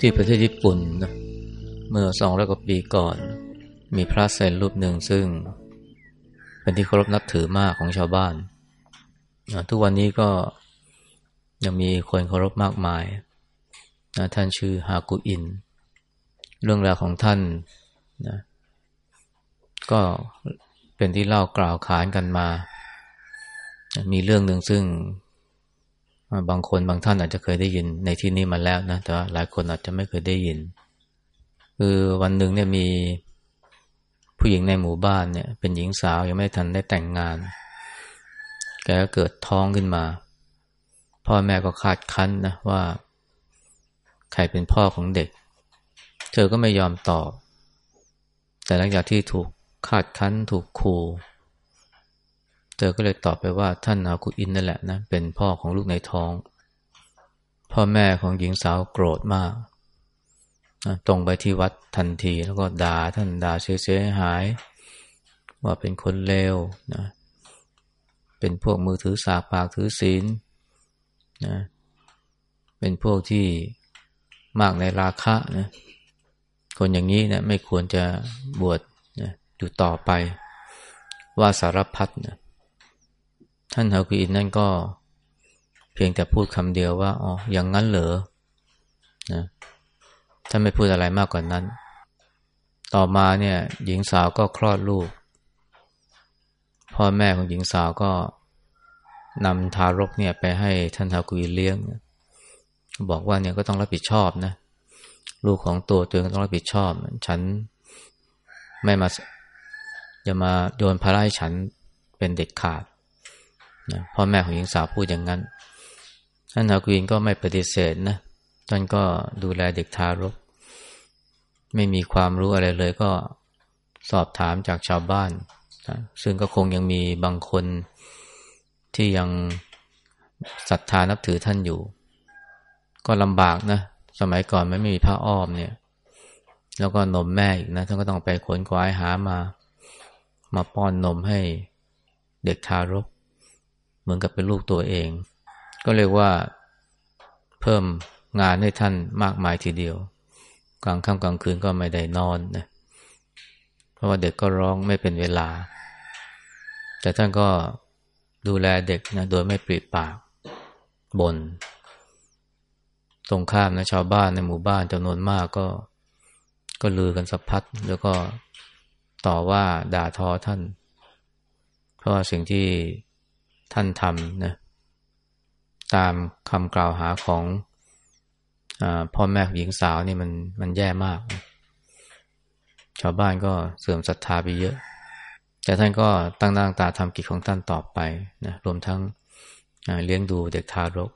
ที่ประเทศญี่ปุ่นนะเมื่อสองร้อยกว่าปีก่อน มีพระเซนรูปหนึ่งซึ่ง เป็นที่เคารพนับถือมากของชาวบ้าน ทุกวันนี้ก็ยังมีคนเคารพมากมายนะท่านชื่อฮากุอิน เรื่องราวของท่านนะก็เป็นที่เล่ากล่าวขานกันมา มีเรื่องหนึ่งซึ่ง บางคนบางท่านอาจจะเคยได้ยินในที่นี้มาแล้วนะ แต่ว่าหลายคนอาจจะไม่เคยได้ยิน คือวันหนึ่งเนี่ยมีผู้หญิงในหมู่บ้านเนี่ย เป็นหญิงสาวยังไม่ทันได้แต่งงาน แกก็เกิดท้องขึ้นมา พ่อแม่ก็คาดคั้นนะว่า ใครเป็นพ่อของเด็ก เธอก็ไม่ยอมตอบ แต่หลังจากที่ถูกคาดคั้นถูกขู่ เธอก็เลยตอบไปว่าท่านอากุอินนั่นแหละนะเป็นพ่อของลูกในท้อง พ่อแม่ของหญิงสาวโกรธมากนะตรงไปที่วัดทันทีแล้วก็ด่าท่านด่าเสียหาย ว่าเป็นคนเลวนะเป็นพวกมือถือสากปากถือศีลนะเป็นพวกที่มากในราคะนะคนอย่างนี้นะไม่ควรจะบวชนะอยู่ต่อไปว่าสารพัดนะ ท่านฮากุอินนั่นก็เพียงแต่พูดคำเดียวว่าอ๋ออย่างนั้นเหรอนะท่านไม่พูดอะไรมากกว่านนั้น ต่อมาเนี่ย หญิงสาวก็คลอดลูก พ่อแม่ของหญิงสาวก็นำทารกเนี่ยไปให้ท่านฮากุอินเลี้ยง บอกว่าเนี่ยก็ต้องรับผิดชอบนะลูกของตัวตัวเองต้องรับผิดชอบ ฉันไม่มาอย่ามาโยนภาระให้ฉันเป็นเด็กขาด นะพ่อแม่ของหญิงสาวพูดอย่างนั้นท่านนากุนก็ไม่ปฏิเสธนะท่านก็ดูแลเด็กทารก ไม่มีความรู้อะไรเลยก็สอบถามจากชาวบ้านนะซึ่งก็คงยังมีบางคนที่ยังศรัทธานับถือท่านอยู่ ก็ลำบากนะ สมัยก่อนไม่มีผ้าอ้อมเนี่ย แล้วก็นมแม่อีกนะท่านก็ต้องไปขนควายหามา มาป้อนนมให้เด็กทารก มือนกับเป็นลูกตัวเอง ก็เรียกว่าเพิ่มงานให้ท่านมากมายทีเดียว กลางค่ำกลางคืนก็ไม่ได้นอนนะเพราะว่าเด็กก็ร้องไม่เป็นเวลา แต่ท่านก็ดูแลเด็กนะโดยไม่ปริปากบนตรงข้ามนะชาวบ้านในหมู่บ้านจำนวนมากก็ ก็ลือกันสัพัดแล้วก็ต่อว่าด่าทอท่าน เพราะว่าสิ่งที่ ท่านทำนะตามคำกล่าวหาของอพ่อแม่หญิงสาวนี่มันมันแย่มาก ชาวบ้านก็เสื่อมศรัทธาไปเยอะ แต่ท่านก็ตั้งหน้าตาทำกิจของท่านต่อไปนะรวมทั้งเลี้ยงดูเด็กทารก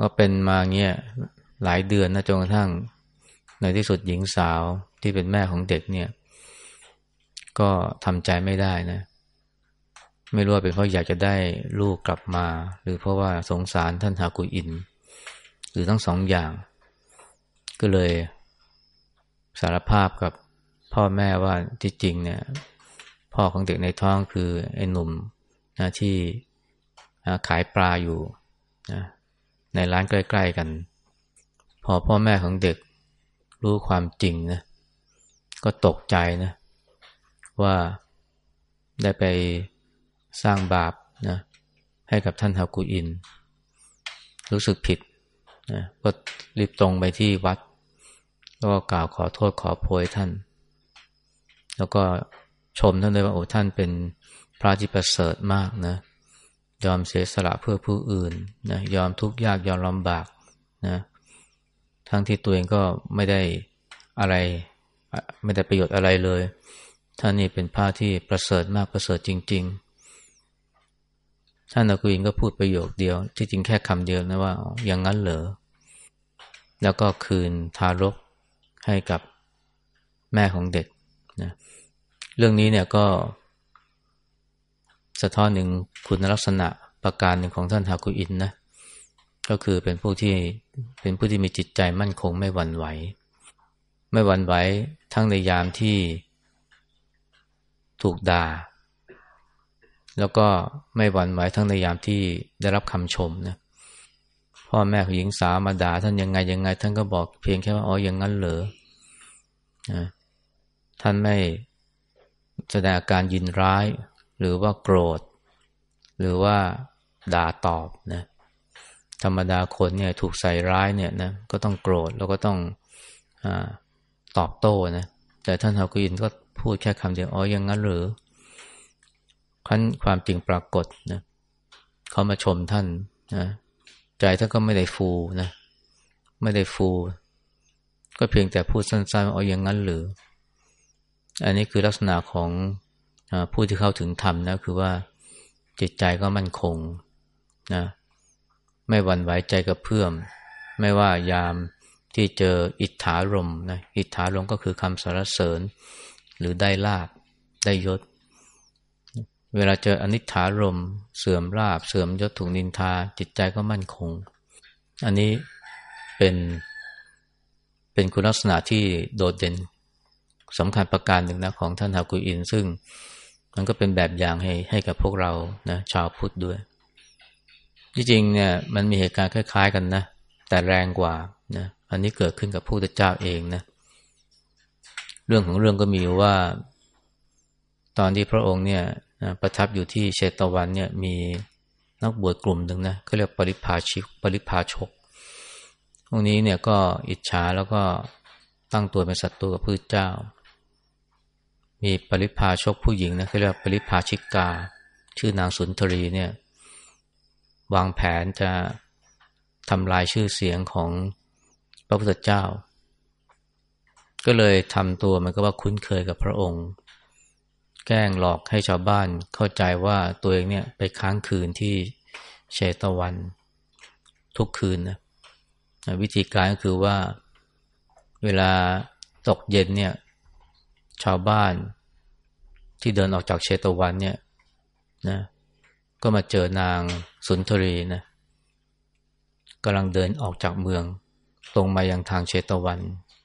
ก็เป็นมาเงี้ยหลายเดือนนะจนกระทั่งในที่สุดหญิงสาวที่เป็นแม่ของเด็กเนี่ย ก็ทำใจไม่ได้นะ ไม่รู้ว่าเป็นเพราะอยากจะได้ลูกกลับมา หรือเพราะว่าสงสารท่านฮากุอิน หรือทั้งสองอย่าง ก็เลยสารภาพกับพ่อแม่ว่าที่จริงเนี่ยพ่อของเด็กในท้องคือไอ้หนุ่มนะที่ขายปลาอยู่นะในร้านใกล้ ๆกัน พอพ่อแม่ของเด็กรู้ความจริงนะก็ตกใจนะว่าได้ไป สร้างบาปนะให้กับท่านฮากุอิน รู้สึกผิดนะก็รีบตรงไปที่วัด แล้วก็กล่าวขอโทษขอโพยท่าน แล้วก็ชมท่านเลยว่าโอ้ท่านเป็นพระที่ประเสริฐมากนะยอมเสียสละเพื่อผู้อื่นนะยอมทุกข์ยากยอมลำบากนะทั้งที่ตัวเองก็ไม่ได้อะไร ไม่ได้ประโยชน์อะไรเลย ท่านนี่เป็นพระที่ประเสริฐมากประเสริฐจริง ๆ ท่านอากุอินก็พูดประโยคเดียว ที่จริงแค่คำเดียวนะว่าอย่างนั้นเหรอ แล้วก็คืนทารกให้กับแม่ของเด็กนะเรื่องนี้เนี่ยก็ สะท้อนหนึ่งคุณลักษณะประการหนึ่งของท่านฮากุอินนะ ก็คือเป็นผู้ที่เป็นผู้ที่มีจิตใจมั่นคงไม่หวั่นไหว ไม่หวั่นไหวทั้งในยามที่ถูกด่า แล้วก็ไม่หวั่นไหวทั้งในยามที่ได้รับคำชมนะพ่อแม่ของหญิงสาวมาด่าท่านยังไงยังไง ท่านก็บอกเพียงแค่ว่าอ๋ออย่างนั้นเหรอท่านไม่แสดงอาการยินร้าย หรือว่าโกรธ หรือว่าด่าตอบนะธรรมดาคนเนี่ยถูกใส่ร้ายเนี่ยนะก็ต้องโกรธแล้วก็ต้องอตอบโต้นะแต่ท่านฮากุอินก็พูดแค่คำเดียวอ๋ออย่างนั้นหรือ ขั้นความจริงปรากฏนะเขามาชมท่านนะใจท่านก็ไม่ได้ฟูนะไม่ได้ฟู ก็เพียงแต่พูดสั้นๆอ๋ออย่างนั้นหรือ อันนี้คือลักษณะของผู้ที่เข้าถึงธรรมนะคือว่าจิตใจก็มั่นคงนะไม่หวั่นไหวใจกระเพื่อม ไม่ว่ายามที่เจออิทธารมนะอิทธารมก็คือคำสรรเสริญ หรือได้ลาบได้ยศ เวลาเจออนิถารมเสื่อมลาบเสื่อมยศถูกนินทา จิตใจก็มั่นคง อันนี้เป็นเป็นคุณลักษณะที่โดดเด่นสำคัญประการหนึ่งนะของท่านฮากุอิน ซึ่งมันก็เป็นแบบอย่างให้ให้กับพวกเรานะชาวพุทธด้วย ที่จริงเนี่ยมันมีเหตุการณ์คล้าย ๆ กันนะ แต่แรงกว่านะอันนี้เกิดขึ้นกับพระพุทธเจ้าเองนะเรื่องของเรื่องก็มีว่า ตอนที่พระองค์เนี่ย ประทับอยู่ที่เชตวันเนี่ยมีนักบวชกลุ่มหนึ่งนะเขาเรียกปริพาชิกปริพาชกตรงนี้เนี่ยก็อิจฉาแล้วก็ตั้งตัวเป็นศัตรูกับพระเจ้า มีปริพาชกผู้หญิงนะเขาเรียกปริพาชิกา ชื่อนางสุนทรีเนี่ยวางแผนจะทำลายชื่อเสียงของพระพุทธเจ้า ก็เลยทำตัวมันก็ว่าคุ้นเคยกับพระองค์ แกล้งหลอกให้ชาวบ้านเข้าใจว่าตัวเองเนี่ยไปค้างคืนที่เชตวัน ทุกคืนนะวิธีการก็คือว่าเวลาตกเย็นเนี่ย ชาวบ้านที่เดินออกจากเชตวันเนี่ยนะก็มาเจอนางสุนทรีนะกำลังเดินออกจากเมือง ตรงมายังทางเชตวัน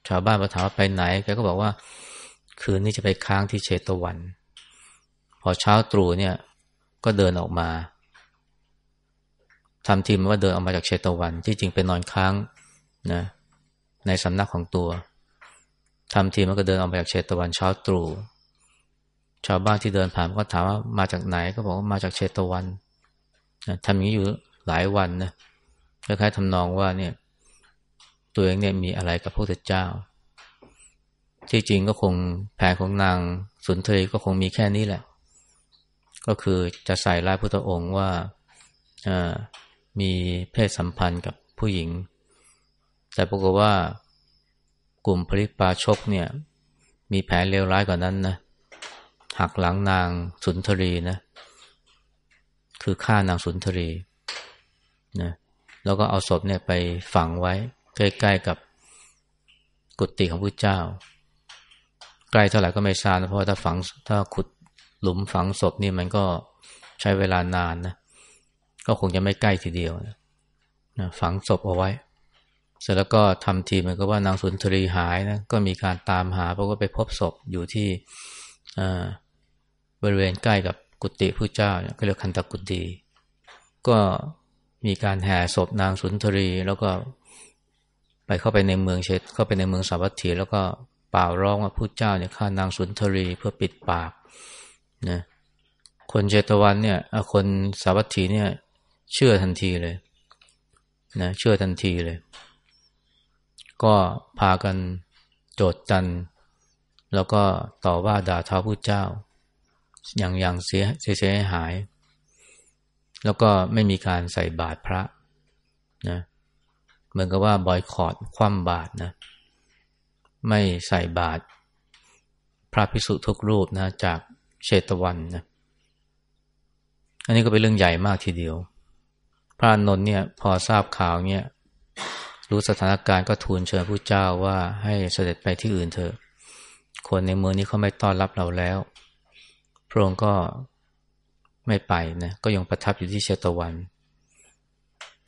ชาวบ้านมาถามว่าไปไหนแกก็บอกว่า คืนนี้จะไปค้างที่เชตวัน อเช้าตรู่เนี่ย ก็เดินออกมาทำทีมว่าเดินออกมาจากเชตวัน ที่จริงเป็นนอนค้างนะ ในสำนักของตัวทำทีมันก็เดินออกมาจากเชตวันเช้าตรู่ชาวบ้านที่เดินผ่านก็ถามว่ามาจากไหนก็บอกว่ามาจากเชตวันนะทำอย่างนี้อยู่หลายวันนะคล้ายๆทำนองว่าเนี่ย ตัวเองเนี่ยมีอะไรกับพระพุทธเจ้า ที่จริงก็คงแผนของนางสุนทรีก็คงมีแค่นี้แหละ ก็คือจะใส่ร้ายพุทธองค์ว่ามีเพศสัมพันธ์กับผู้หญิง แต่ปรากฏว่ากลุ่มผลิตปาชกเนี่ย มีแผนเลวร้ายกว่านั้นนะหักหลังนางสุนทรีนะ คือฆ่านางสุนทรีนะแล้วก็เอาศพเนี่ยไปฝังไว้ ใกล้ๆกับกุฏิของพระเจ้า ใกล้เท่าไหร่ก็ไม่ทราบนะเพราะถ้าฝังถ้าขุด หลุมฝังศพนี่มันก็ใช้เวลานานนะ ก็คงจะไม่ใกล้ทีเดียวนะฝังศพเอาไว้ เสร็จแล้วก็ทำทีมันก็ว่านางสุนทรีหายนะ ก็มีการตามหาเพราะว่าไปพบศพอยู่ที่บริเวณใกล้กับกุฏิพระเจ้าก็เรียกคันตกุฏิก็มีการแห่ศพนางสุนทรีแล้วก็ไปเข้าไปในเมืองเชตเข้าไปในเมืองสาวัตถี แล้วก็เป่าร้องว่าพระเจ้าเนี่ยฆ่านางสุนทรีเพื่อปิดปาก นะคนเชตวันเนี่ยคนสาวัตถีเนี่ย เชื่อทันทีเลยนะเชื่อทันทีเลย ก็พากันโจดจัน แล้วก็ต่อว่าด่าท้าพระเจ้า อย่างอย่างเสียเสียหาย แล้วก็ไม่มีการใส่บาตรพระนะเหมือนกับว่าบอยคอรดคว่ำบาตรนะ ไม่ใส่บาตรพระพิสุทุกรูปนะจาก เชตวันนะอันนี้ก็เป็นเรื่องใหญ่มากทีเดียว พระนนท์เนี่ยพอทราบข่าวเนี่ยรู้สถานการณ์ก็ทูลเชิญผู้เจ้าว่าให้เสด็จไปที่อื่นเถอะ คนในเมืองนี้เขาไม่ต้อนรับเราแล้ว พระองค์ก็ไม่ไปนะก็ยังประทับอยู่ที่เชตวัน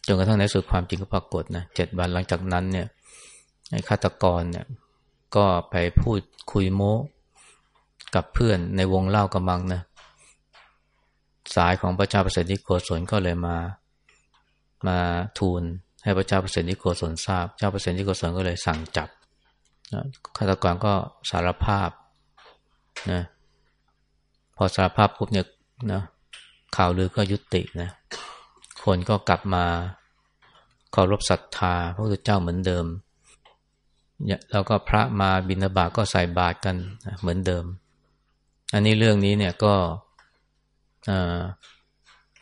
จนกระทั่งในสุดความจริงก็ปรากฏนะเจ็ดวันหลังจากนั้นเนี่ยไอ้ฆาตกรเนี่ยก็ไปพูดคุยโม้ กับเพื่อนในวงเล่ากำมังนะ สายของพระเจ้าประเสริฐโกศลก็เลยมา มาทูลให้พระเจ้าเปรตนิโกศลทราบ เจ้าเปรตนิโกศลก็เลยสั่งจับฆาตกรก็สารภาพนะพอสารภาพปุ๊บเนี่ยนะข่าวลือก็ยุตินะคนก็กลับมาเคารพศรัทธาพระพุทธเจ้าเหมือนเดิมแล้วก็พระมาบิณฑบาตก็ใส่บาตรกันเหมือนเดิม อันนี้เรื่องนี้เนี่ยก็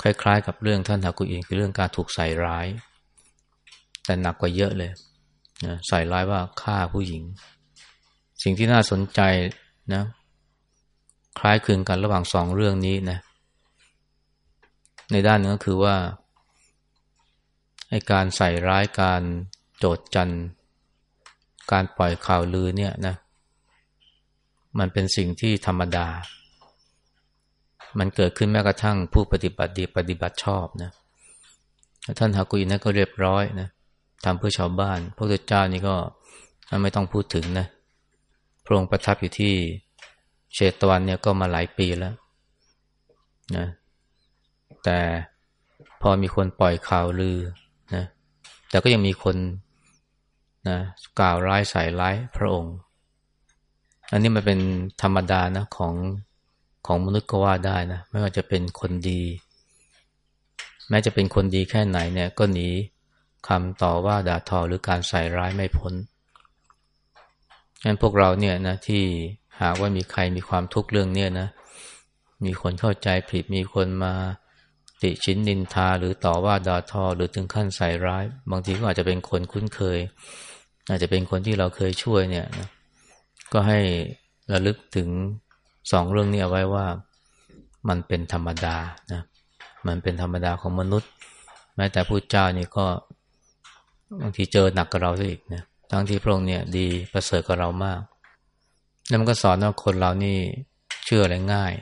คล้ายๆ กับเรื่องท่านทากุอินคือเรื่องการถูกใส่ร้าย แต่หนักกว่าเยอะเลยใส่ร้ายว่าฆ่าผู้หญิง สิ่งที่น่าสนใจนะ คล้ายคลึงกันระหว่างสองเรื่องนี้นะ ในด้านนึงก็คือว่าไอการใส่ร้ายการโจดจันการปล่อยข่าวลือเนี่ยนะ มันเป็นสิ่งที่ธรรมดา มันเกิดขึ้นแม้กระทั่งผู้ปฏิบัติดีปฏิบัติชอบนะ ท่านฮากุยนนั่ก็เรียบร้อยนะทำเพื่อชาวบ้าน พระพุทธเจ้านี่ก็ไม่ต้องพูดถึงนะ พระองค์ประทับอยู่ที่เชตวันเนี่ยก็มาหลายปีแล้วนะแต่พอมีคนปล่อยข่าวลือนะแต่ก็ยังมีคนนะกล่าวร้ายใส่ร้ายพระองค์ อันนี้มันเป็นธรรมดานะของของมนุษย์ก็ว่าได้นะไม่ว่าจะเป็นคนดี แม้จะเป็นคนดีแค่ไหนเนี่ย ก็หนีคำต่อว่าด่าทอหรือการใส่ร้ายไม่พ้นงั้นพวกเราเนี่ยนะที่หากว่ามีใครมีความทุกข์เรื่องเนี่ยนะ มีคนเข้าใจผิดมีคนมาติชินนินทาหรือต่อว่าด่าทอหรือถึงขั้นใส่ร้าย บางทีก็อาจจะเป็นคนคุ้นเคย อาจจะเป็นคนที่เราเคยช่วยเนี่ยนะ ก็ให้ระลึกถึงสองเรื่องนี้เอาไว้ว่ามันเป็นธรรมดานะมันเป็นธรรมดาของมนุษย์ แม้แต่ผู้เจ้านี่ก็บางทีเจอหนักกับเราซะอีกนะทั้งที่พระองค์เนี่ยดีประเสริฐกับเรามากแล้วมันก็สอนว่าคนเรานี่เชื่ออะไรง่าย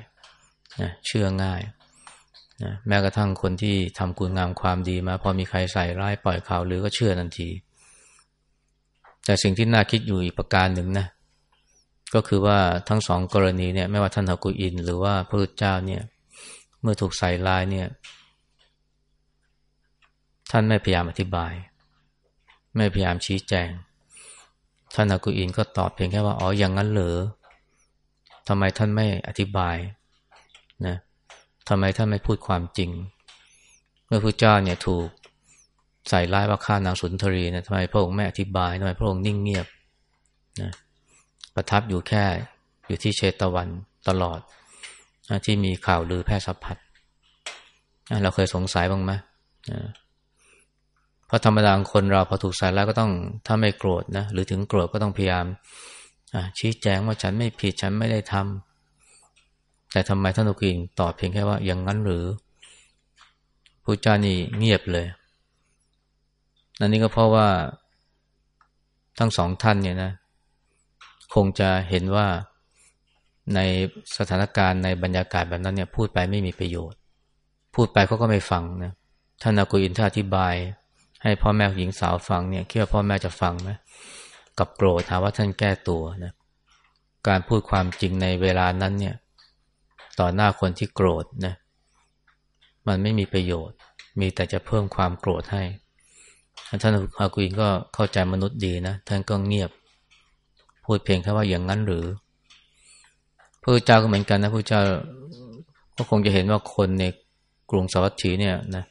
นะเชื่อง่ายนะแม้กระทั่งคนที่ทำคุณงามความดีมา พอมีใครใส่ร้ายปล่อยข่าวหรือก็เชื่อทันที แต่สิ่งที่น่าคิดอยู่อีกประการหนึ่งนะ ก็คือว่าทั้งสองกรณีเนี่ยไม่ว่าท่านฮากุอิน หรือว่าพระพุทธเจ้าเนี่ย เมื่อถูกใส่ร้ายเนี่ย ท่านไม่พยายามอธิบาย ไม่พยายามชี้แจง ท่านฮากุอินก็ตอบเพียงแค่ว่าอ๋ออย่างนั้นเหรอทำไมท่านไม่อธิบายนะทำไมท่านไม่พูดความจริง เมื่อพระเจ้าเนี่ยถูกใส่ร้ายว่าฆ่านางสุนทรีนะทำไมพระองค์ไม่อธิบายทำไมพระองค์นิ่งเงียบนะ ประทับอยู่แค่อยู่ที่เชตวันตลอด ที่มีข่าวลือแพร่สะพัดเราเคยสงสัยบ้างไหมเพราะธรรมดาคนเราพอถูกใส่แล้วก็ต้องถ้าไม่โกรธนะหรือถึงโกรธก็ต้องพยายามชี้แจงว่าฉันไม่ผิดฉันไม่ได้ทำแต่ทำไมท่านอุกินตอบเพียงแค่ว่าอย่างนั้นหรือผู้จานี่เงียบเลยนั่นนี่ก็เพราะว่าทั้งสองท่านเนี่ยนะ คงจะเห็นว่าในสถานการณ์ในบรรยากาศแบบนั้นเนี่ยพูดไปไม่มีประโยชน์ พูดไปเขาก็ไม่ฟังนะท่านอากุอินท่าอธิบาย ให้พ่อแม่หญิงสาวฟังเนี่ยคิดว่าพ่อแม่จะฟังไหมกับโกรธถามว่าท่านแก้ตัวนะการพูดความจริงในเวลานั้นเนี่ย ต่อหน้าคนที่โกรธนะมันไม่มีประโยชน์ มีแต่จะเพิ่มความโกรธให้ท่านอากุอินก็เข้าใจมนุษย์ดีนะท่านก็เงียบ พูดเพียงแค่ว่าอย่างนั้นหรือพระเจ้าก็เหมือนกันนะพระเจ้าก็คงจะเห็นว่าคนในกรุงสวัสดีเนี่ยนะ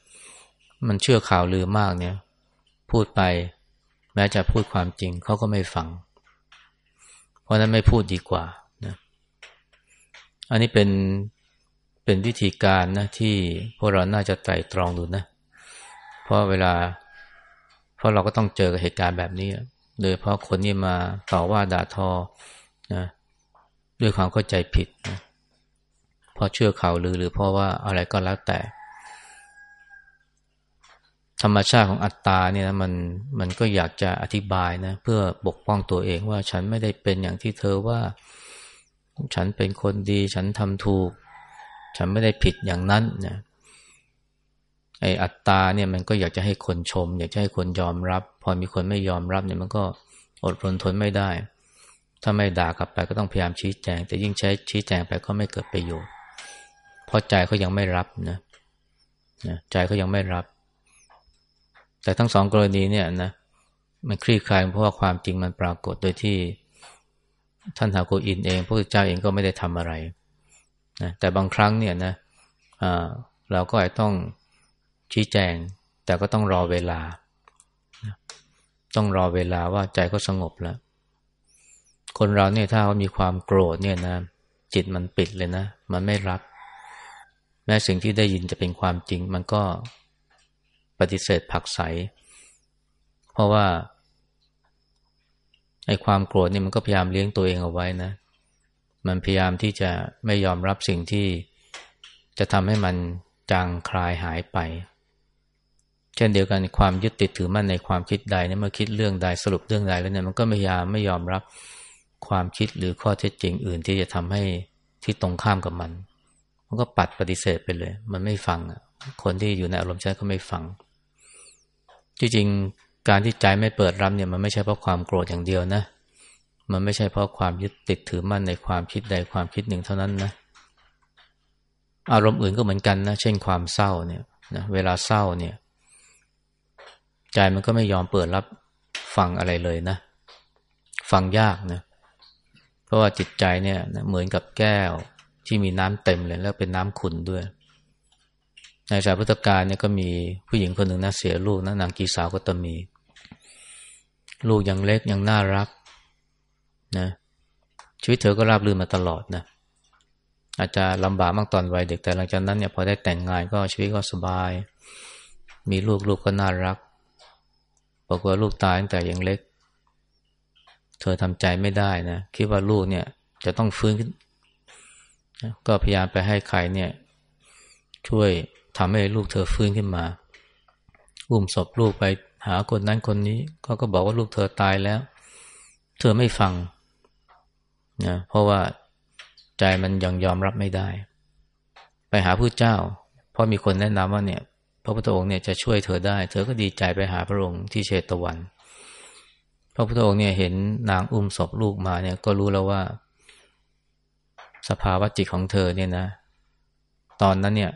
มันเชื่อข่าวลือมากเนี่ย พูดไปแม้จะพูดความจริงเขาก็ไม่ฟัง เพราะนั้นไม่พูดดีกว่านะอันนี้เป็นเป็นวิธีการนะที่พวกเราน่าจะไตร่ตรองดูนะ เพราะเวลา เพราะเราก็ต้องเจอกับเหตุการณ์แบบนี้ โดยเพราะคนนี้มาต่อว่าด่าทอนะด้วยความเข้าใจผิดนะเพราะเชื่อข่าวลือหรือเพราะว่าอะไรก็แล้วแต่ ธรรมชาติของอัตตาเนี่ยนะมันมันก็อยากจะอธิบายนะเพื่อปกป้องตัวเองว่าฉันไม่ได้เป็นอย่างที่เธอว่า ฉันเป็นคนดี ฉันทำถูก ฉันไม่ได้ผิดอย่างนั้นนะ ไอ้อัตตาเนี่ยมันก็อยากจะให้คนชม อยากจะให้คนยอมรับ พอมีคนไม่ยอมรับเนี่ยมันก็อดทนทนไม่ได้ ถ้าไม่ด่ากลับไปก็ต้องพยายามชี้แจง แต่ยิ่งใช้ชี้แจงไปก็ไม่เกิดประโยชน์ เพราะใจเขายังไม่รับนะนะใจเขายังไม่รับ แต่ทั้งสองกรณีเนี่ยนะมันคลี่คลายเพราะว่าความจริงมันปรากฏโดยที่ท่านฮาโกอินเองพระเจ้าเองก็ไม่ได้ทำอะไรนะแต่บางครั้งเนี่ยนะเราก็อาจต้อง ชี้แจง แต่ก็ต้องรอเวลา ต้องรอเวลาว่าใจก็สงบแล้ว คนเราเนี่ยถ้าเขามีความโกรธเนี่ยนะ จิตมันปิดเลยนะ มันไม่รับ แม้สิ่งที่ได้ยินจะเป็นความจริง มันก็ปฏิเสธผักใส เพราะว่าไอ้ความโกรธเนี่ยมันก็พยายามเลี้ยงตัวเองเอาไว้นะ มันพยายามที่จะไม่ยอมรับสิ่งที่จะทำให้มันจางคลายหายไป เช่นเดียวกันความยึดติดถือมั่นในความคิดใดเนี่ยเมื่อคิดเรื่องใดสรุปเรื่องใดแล้วเนี่ยมันก็พยายามไม่ยอมรับความคิดหรือข้อเท็จจริงอื่นที่จะทำให้ที่ตรงข้ามกับมัน มันก็ปัดปฏิเสธไปเลย มันไม่ฟังคนที่อยู่ในอารมณ์ใจก็ไม่ฟัง จริงการที่ใจไม่เปิดรับเนี่ยมันไม่ใช่เพราะความโกรธอย่างเดียวนะ มันไม่ใช่เพราะความยึดติดถือมั่นในความคิดใดความคิดหนึ่งเท่านั้นนะ อารมณ์อื่นก็เหมือนกันนะ เช่นความเศร้าเนี่ยนะเวลาเศร้าเนี่ย ใจมันก็ไม่ยอมเปิดรับฟังอะไรเลยนะ ฟังยากนะ เพราะว่าจิตใจเนี่ยเหมือนกับแก้วที่มีน้ำเต็มเลยแล้วเป็นน้ำขุ่นด้วยในสายพุทธกาลเนี่ยก็มีผู้หญิงคนหนึ่งนะเสียลูกนะนางกีสาวก็ตมี ลูกยังเล็กยังน่ารักนะชีวิตเธอก็ราบรื่นมาตลอดนะอาจจะลำบากมากตอนวัยเด็กแต่หลังจากนั้นเนี่ยพอได้แต่งงานก็ชีวิตก็สบาย มีลูกลูกก็น่ารัก บอกว่าลูกตายตั้งแต่ยังเล็ก เธอทำใจไม่ได้นะ คิดว่าลูกเนี่ยจะต้องฟื้นขึ้น ก็พยายามไปให้ใครเนี่ย ช่วยทำให้ลูกเธอฟื้นขึ้นมา อุ้มศพลูกไปหาคนนั้นคนนี้ก็ก็บอกว่าลูกเธอตายแล้ว เธอไม่ฟังนะเพราะว่าใจมันยังยอมรับไม่ได้ ไปหาผู้เจ้า เพราะมีคนแนะนำว่าเนี่ย พระพุทธองค์เนี่ยจะช่วยเธอได้ เธอก็ดีใจไปหาพระองค์ที่เชตวัน พระพุทธองค์เนี่ยเห็นนางอุ้มศพลูกมาเนี่ยก็รู้แล้วว่า สภาวะจิตของเธอเนี่ยนะ ตอนนั้นเนี่ย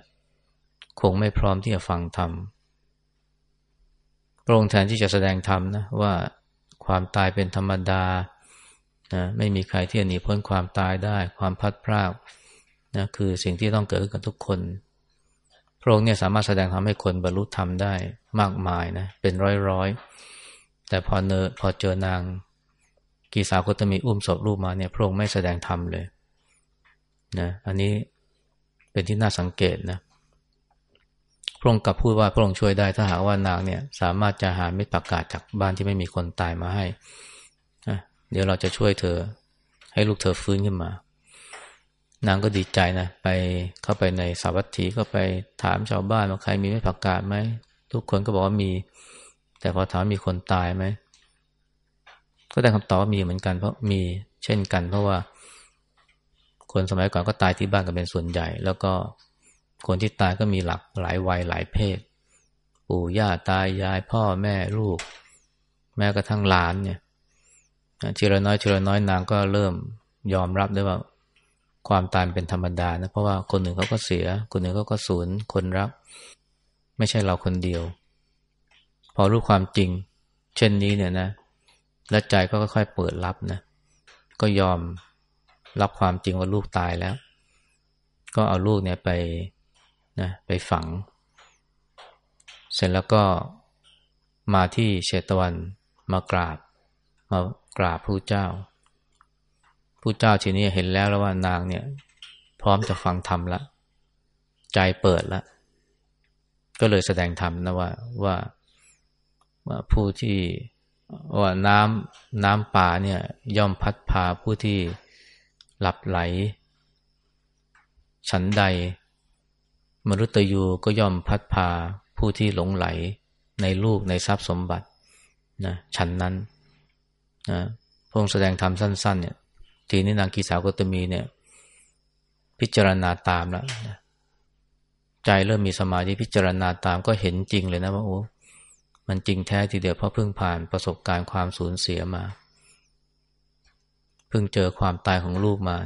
คงไม่พร้อมที่จะฟังธรรม พระองค์แทนที่จะแสดงธรรมนะว่าความตายเป็นธรรมดานะไม่มีใครที่จะหนีพ้นความตายได้ ความพัดพรากนะคือสิ่งที่ต้องเกิดกับทุกคน ระองค์เนี่ยสามารถแสดงทำให้คนบรรลุธรรมได้มากมายนะเป็นร้อยๆ แต่พอเนอพอเจอนางกีสาวก็จะมีอุ้มศพรูปมาเนี่ยพระองค์ไม่แสดงธรรมเลยนะอันนี้เป็นที่น่าสังเกตนะพระองค์กลับพูดว่าพระองค์ช่วยได้ถ้าหากว่านางเนี่ยสามารถจะหาเม็ดผักกาดจากบ้านที่ไม่มีคนตายมาให้เดี๋ยวเราจะช่วยเธอให้ลูกเธอฟื้นขึ้นมา นางก็ดีใจนะไปเข้าไปในสาวัตถีก็ไปถามชาวบ้านว่าใครมีเม็ดผักกาดไหมทุกคนก็บอกว่ามี แต่พอถามมีคนตายไหมก็ได้คำตอบว่ามีเหมือนกันเพราะมีเช่นกัน เพราะว่า คนสมัยก่อนก็ตายที่บ้านกันเป็นส่วนใหญ่ แล้วก็คนที่ตายก็มีหลักหลายวัยหลายเพศ ปู่ย่าตายยายพ่อแม่ลูก แม้กระทั่งหลานเนี่ยทีละน้อยทีละน้อยนางก็เริ่มยอมรับได้ว่า ความตายเป็นธรรมดานะเพราะว่าคนหนึ่งเขาก็เสีย คนหนึ่งเขาก็สูญคนรัก ไม่ใช่เราคนเดียว พอรู้ความจริง เช่นนี้เนี่ยนะและใจก็ค่อยๆเปิดรับนะก็ยอมรับความจริงว่าลูกตายแล้ว ก็เอาลูกเนี่ยไปนะไปฝัง เสร็จแล้วก็มาที่เชตวันมากราบ มากราบพระเจ้า พระเจ้าทีนี้เห็นแล้วแล้วว่านางเนี่ย พร้อมจะฟังธรรมละ ใจเปิดละ ก็เลยแสดงธรรมนะว่าว่าว่าผู้ที่ว่าน้ำน้ำป่าเนี่ย ย่อมพัดพาผู้ที่หลับไหล ฉันใด มรุตยูก็ย่อมพัดพาผู้ที่หลงไหลในลูกในทรัพย์สมบัตินะฉันนั้นนะพงแสดงธรรมสั้น ๆ เนี่ย ทีนี้นางกีสาวกตมีเนี่ย พิจารณาตามแล้วใจเริ่มมีสมาธิพิจารณาตามก็เห็นจริงเลยนะว่าโอ้มันจริงแท้ทีเดียวเพราะเพิ่งผ่านประสบการณ์ความสูญเสียมา เพิ่งเจอความตายของลูกมา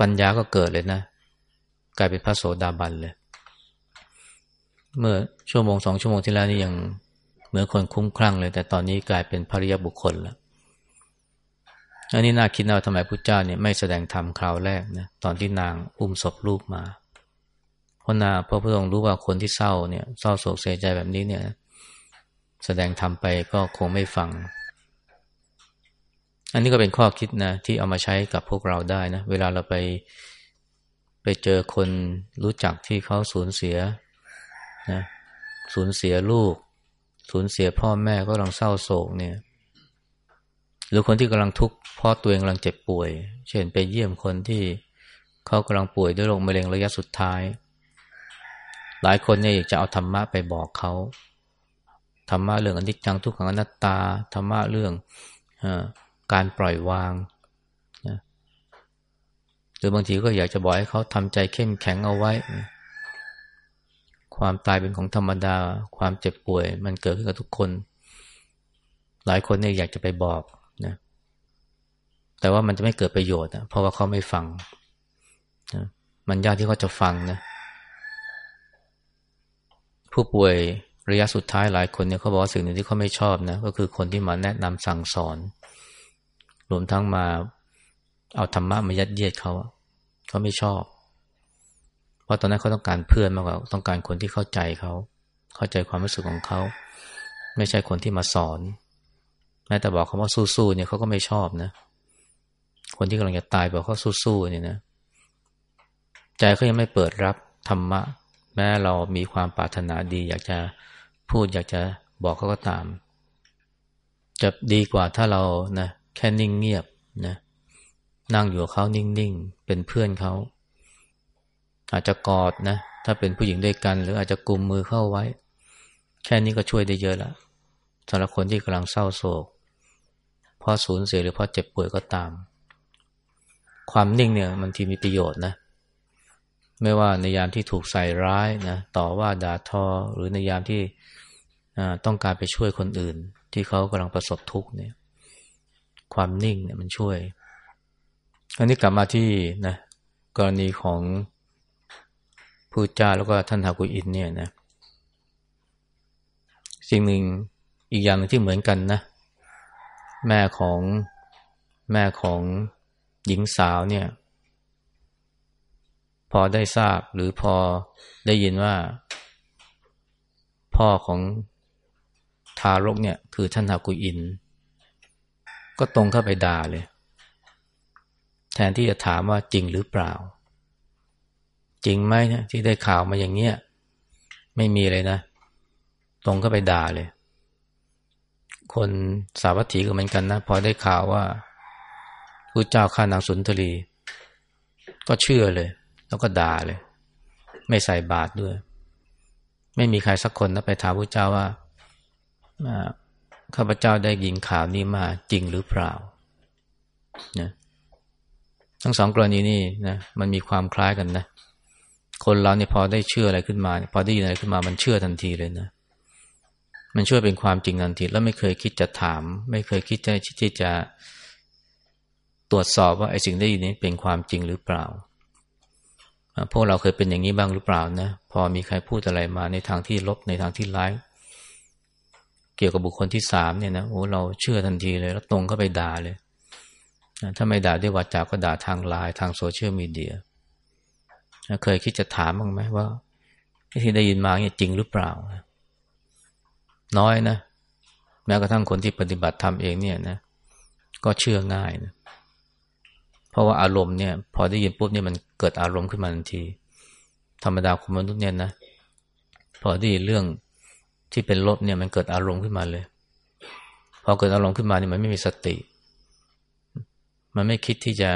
ปัญญาก็เกิดเลยนะ กลายเป็นพระโสดาบันเลย เมื่อชั่วโมงสองชั่วโมงที่แล้วนี่ยังเหมือนคนคุ้มคลั่งเลย แต่ตอนนี้กลายเป็นภริยบุคคลแล้ว อันนี้น่าคิดนะทำไมพระเจ้าเนี่ยไม่แสดงธรรมคราวแรกนะตอนที่นางอุ้มศพลูกมา เพราะนาเพราะพระองค์รู้ว่าคนที่เศร้าเนี่ยเศร้าโศกเสียใจแบบนี้เนี่ย แสดงธรรมไปก็คงไม่ฟัง อันนี้ก็เป็นข้อคิดนะที่เอามาใช้กับพวกเราได้นะเวลาเราไปไปเจอคนรู้จักที่เขาสูญเสียนะสูญเสียลูก สูญเสียพ่อแม่ก็ลังเศร้าโศกเนี่ย หรือคนที่กำลังทุกข์เพราะตัวเองกำลังเจ็บป่วย เช่นไปเยี่ยมคนที่เขากำลังป่วยด้วยโรคมะเร็งระยะสุดท้าย หลายคนเนี่ยอยากจะเอาธรรมะไปบอกเขาธรรมะเรื่องอนิจจังทุกขังอนัตตาธรรมะเรื่องอการปล่อยวางนะหรือบางทีก็อยากจะบอกให้เขาทำใจเข้มแข็งเอาไว้ ความตายเป็นของธรรมดา ความเจ็บป่วย มันเกิดขึ้นกับทุกคน หลายคนเนี่ยอยากจะไปบอก แต่ว่ามันจะไม่เกิดประโยชน์นะเพราะว่าเขาไม่ฟังนะมันยากที่เขาจะฟังนะ ผู้ป่วยระยะสุดท้ายหลายคนเนี่ยเขาบอกว่าสิ่งหนึ่งที่เขาไม่ชอบนะ ก็คือคนที่มาแนะนำสั่งสอน รวมทั้งมาเอาธรรมะมายัดเยียดเขาเขาไม่ชอบ เพราะตอนนั้นเขาต้องการเพื่อนมากกว่าต้องการคนที่เข้าใจเขาเข้าใจความรู้สึกของเขา ไม่ใช่คนที่มาสอน แม้แต่บอกเขาว่าสู้ๆเนี่ยเขาก็ไม่ชอบนะ คนที่กำลังจะตายบอกเขาสู้ๆเนี่ยนะ ใจเขายังไม่เปิดรับธรรมะ แม้เรามีความปรารถนาดี อยากจะพูดอยากจะบอกเขาก็ตาม จะดีกว่าถ้าเรานะแค่นิ่งเงียบนะนั่งอยู่กับเขานิ่งๆ เป็นเพื่อนเขาอาจจะกอดนะ ถ้าเป็นผู้หญิงด้วยกัน หรืออาจจะกุมมือเข้าไว้ แค่นี้ก็ช่วยได้เยอะล้วสำหรับคนที่กำลังเศร้าโศกเพราะสูญเสียหรือเพราะเจ็บป่วยก็ตาม ความนิ่งเนี่ยมันทีมีประโยชน์นะ ไม่ว่าในยามที่ถูกใส่ร้ายนะต่อว่าด่าทอหรือในยามที่ต้องการไปช่วยคนอื่น ที่เขากำลังประสบทุกข์เนี่ย ความนิ่งเนี่ยมันช่วย อันนี้กลับมาที่นะกรณีของผู้จ้าแล้วก็ท่านฮากุอินเนี่ยนะสิ่งหนึ่งอีกอย่างนึงที่เหมือนกันนะ แม่ของแม่ของ หญิงสาวเนี่ย พอได้ทราบหรือพอได้ยินว่า พ่อของทารกเนี่ย คือท่านฮากุอิน ก็ตรงเข้าไปด่าเลย แทนที่จะถามว่าจริงหรือเปล่า จริงไหมนี่ยที่ได้ข่าวมาอย่างเงี้ยไม่มีเลยนะ ตรงเข้าไปด่าเลย คนสาวัตถีก็เหมือนกันนะ พอได้ข่าวว่า พระเจ้าฆ่านางสุนทรี ก็เชื่อเลย แล้วก็ด่าเลย ไม่ใส่บาตรด้วย ไม่มีใครสักคนนะไปถามพระเจ้าว่าข้าพเจ้าได้ยินข่าวนี้มาจริงหรือเปล่านะทั้งสองกรณีนี่นะมันมีความคล้ายกันนะ คนเราเนี่ยพอได้เชื่ออะไรขึ้นมา พอได้ยินอะไรขึ้นมามันเชื่อทันทีเลยนะ มันช่วยเป็นความจริงทันที แล้วไม่เคยคิดจะถาม ไม่เคยคิดจะที่จะ ตรวจสอบว่าไอ้สิ่งได้ยินนี้เป็นความจริงหรือเปล่า พวกเราเคยเป็นอย่างนี้บ้างหรือเปล่านะ พอมีใครพูดอะไรมาในทางที่ลบในทางที่ร้าย เกี่ยวกับบุคคลที่สามเนี่ยนะโอ้เราเชื่อทันทีเลยแล้วตรงเข้าไปด่าเลยถ้าไม่ด่าด้วยวาจาก็ด่าทางไลน์ทางโซเชียลมีเดียเคยคิดจะถามบ้างไหมว่าที่ได้ยินมาเนี่ยจริงหรือเปล่า น้อยนะ แม้กระทั่งคนที่ปฏิบัติธรรมเองเนี่ยนะ ก็เชื่อง่ายนะ เพราะว่าอารมณ์เนี่ย พอได้ยินปุ๊บเนี่ยมันเกิดอารมณ์ขึ้นมาทันที ธรรมดาของมนุษย์เนี่ยนะพอได้ยินเรื่องที่เป็นลบเนี่ยมันเกิดอารมณ์ขึ้นมาเลย พอเกิดอารมณ์ขึ้นมาเนี่ยมันไม่มีสติ มันไม่คิดที่จะ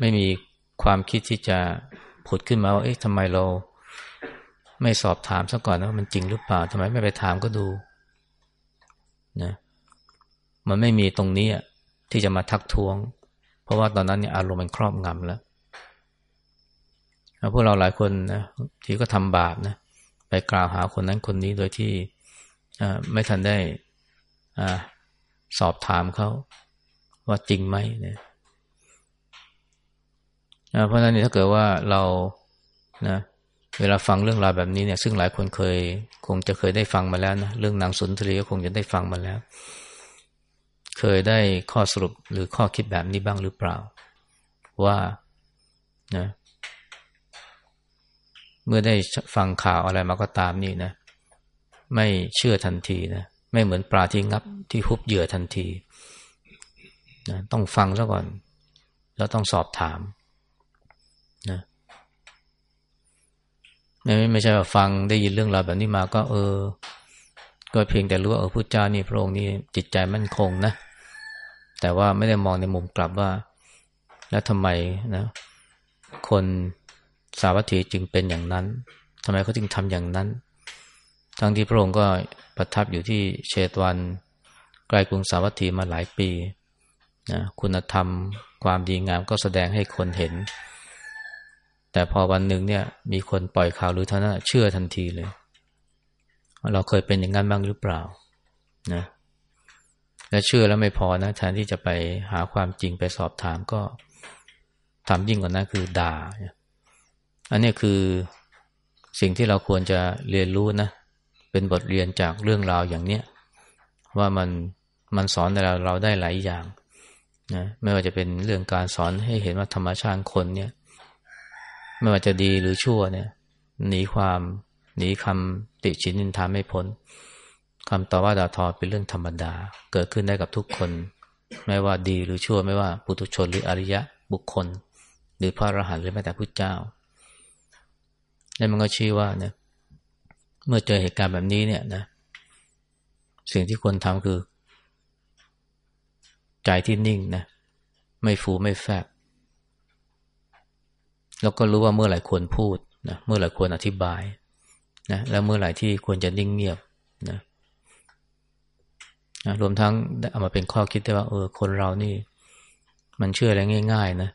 ไม่มีความคิดที่จะผุดขึ้นมาว่าเอ๊ะทำไมเราไม่สอบถามซะก่อนนะว่ามันจริงหรือเปล่าทำไมไม่ไปถามก็ดูนะมันไม่มีตรงนี้ที่จะมาทักท้วง เพราะว่าตอนนั้นเนี่ยอารมณ์มันครอบงำแล้วพวกเราหลายคนนะที่ก็ทำบาปนะไปกล่าวหาคนนั้นคนนี้โดยที่ไม่ทันได้อสอบถามเขาว่าจริงไหมเนี่ยเพราะฉะนั้นถ้าเกิดว่าเรานะเวลาฟังเรื่องราวแบบนี้เนี่ย ซึ่งหลายคนเคย คงจะเคยได้ฟังมาแล้วนะเรื่องนางสุนทรีก็คงจะได้ฟังมาแล้ว เคยได้ข้อสรุปหรือข้อคิดแบบนี้บ้างหรือเปล่า ว่านะเมื่อได้ฟังข่าวอะไรมาก็ตามนี่นะ ไม่เชื่อทันทีนะไม่เหมือนปลาที่งับที่ฮุบเหยื่อทันทีนะต้องฟังซะก่อน แล้วต้องสอบถามนะไม่ไม่ใช่ว่าฟังได้ยินเรื่องราวแบบนี้มาก็เออ ก็เพียงแต่รู้ว่าเออพุทธเจ้านี่พระองค์นี่จิตใจมั่นคงนะ แต่ว่าไม่ได้มองในมุมกลับว่า แล้วทำไมนะ คนสาวัตถีจึงเป็นอย่างนั้นทำไมเขาจึงทำอย่างนั้น ทั้งที่พระองค์ก็ประทับอยู่ที่เชตวันใกล้กรุงสาวัตถีมาหลายปีนะคุณธรรมความดีงามก็แสดงให้คนเห็น แต่พอวันหนึ่งเนี่ย มีคนปล่อยข่าวหรือท่านเชื่อทันทีเลย เราเคยเป็นอย่างนั้นบ้างหรือเปล่า นะ และเชื่อแล้วไม่พอนะแทนที่จะไปหาความจริงไปสอบถามก็ทำยิ่งกว่านั้นคือด่า อันนี้คือสิ่งที่เราควรจะเรียนรู้นะ เป็นบทเรียนจากเรื่องราวอย่างเนี้ยว่ามันมันสอนเราเราได้หลายอย่างนะไม่ว่าจะเป็นเรื่องการสอนให้เห็นว่าธรรมชาติคนเนี่ย ไม่ว่าจะดีหรือชั่วเนี่ยหนีความหนีคำติชินนินทาไม่พ้น คำต่อว่าด่าทอเป็นเรื่องธรรมดา เกิดขึ้นได้กับทุกคน ไม่ว่าดีหรือชั่วไม่ว่าปุถุชนหรืออริยะบุคคล หรือพระอรหันต์หรือแม้แต่พระเจ้าแล้วมันก็ชี้ว่าเนี่ยเมื่อเจอเหตุการณ์แบบนี้เนี่ยนะสิ่งที่ควรทำคือ ใจที่นิ่งนะไม่ฟูไม่แฟบแล้วก็รู้ว่าเมื่อไหร่ควรพูดนะเมื่อไหร่ควรอธิบายนะแล้วเมื่อไหร่ที่ควรจะนิ่งเงียบนะ นะรวมทั้งเอามาเป็นข้อคิดได้ว่าเออคนเรานี่ มันเชื่ออะไรง่าย ๆ นะ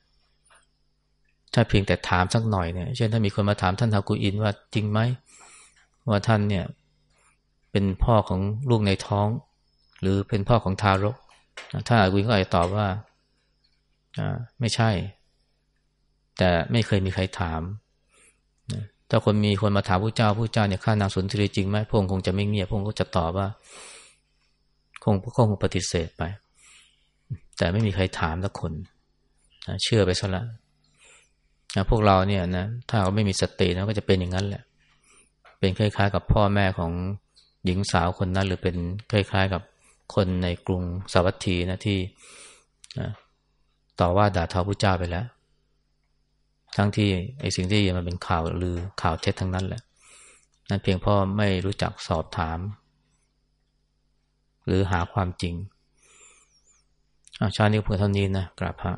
ถ้าเพียงแต่ถามสักหน่อยเนี่ย เช่นถ้ามีคนมาถามท่านทากุอินว่าจริงไหมว่าท่านเนี่ย เป็นพ่อของลูกในท้อง หรือเป็นพ่อของทารกท่านอากุอินก็อาจจะตอบว่าอ่าไม่ใช่ แต่ไม่เคยมีใครถามถ้าคนมีคนมาถามผู้เจ้าผู้เจ้าเนี่ยข้านางสุนทรีจริงไหมพงคงจะไม่เงียบพงก็จะตอบว่า คงคงปฏิเสธไป แต่ไม่มีใครถามสักคนเชื่อไปซะแล้วนะพวกเราเนี่ยนะถ้าเราไม่มีสตินะก็จะเป็นอย่างนั้นแหละ เป็นคล้ายๆ กับพ่อแม่ของหญิงสาวคนนั้น หรือเป็นคล้ายๆ กับคนในกรุงสาวัตถีนะที่นะต่อว่าด่าทอพระเจ้าไปแล้ว ทั้งที่ไอ้สิ่งที่มันเป็นข่าวหรือข่าวเท็จทั้งนั้นแหละนั่นเพียงพ่อไม่รู้จักสอบถาม หรือหาความจริงอาชาตินี้เพื่อเท่านี้นะกราบพระ